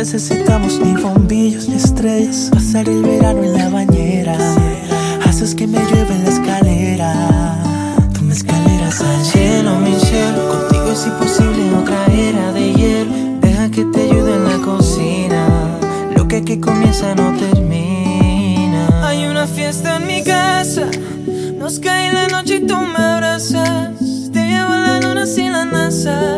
necesitamos ni bombillos ni estrellas. Pasar el verano en la bañera. Haces que me llueva en la escalera. Tú me escaleras al cielo, mi cielo. Contigo es imposible otra era de hielo. Deja que te ayude en la cocina. Lo que aquí comienza no termina. Hay una fiesta en mi casa. Nos cae la noche y tú me abrazas. Te llevo a la luna sin la NASA.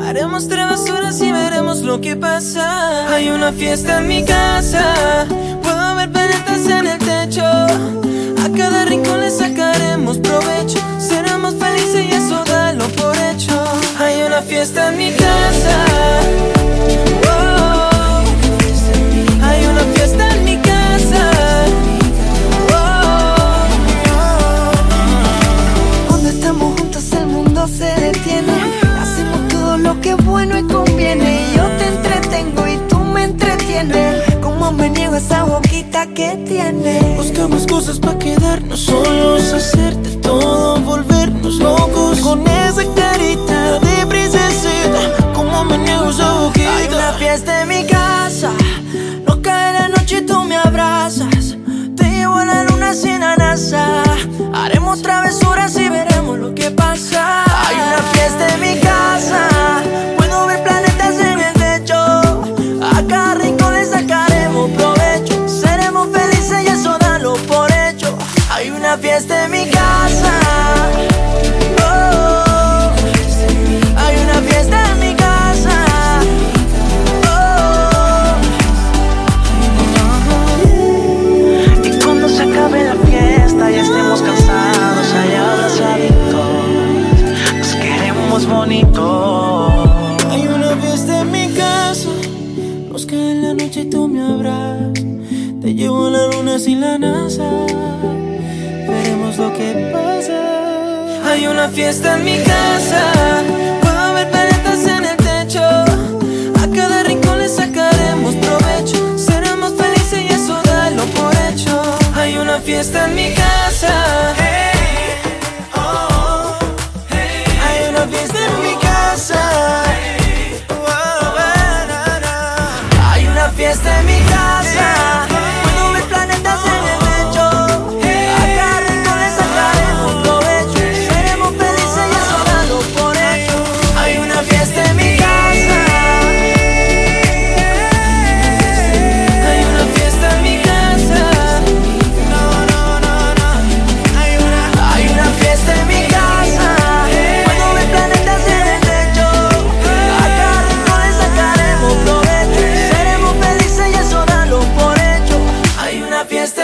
Haremos travesuras y veremos lo que pasa. Hay una fiesta en mi casa. Puedo ver planetas en el techo. A cada rincón le sacaremos provecho. Seremos felices y eso dalo por hecho. Hay una fiesta en mi casa. Que tienes. Buscamos cosas para quedarnos solos, hacerte todo, volvernos locos con esa carita de princesita. Te llevo a la luna sin la NASA. Veremos lo que pasa. Hay una fiesta en mi casa. Puedo ver planetas en el techo. A cada rincón le sacaremos provecho. Seremos felices y eso dalo por hecho. Hay una fiesta en mi casa. Fiesta en mi fiesta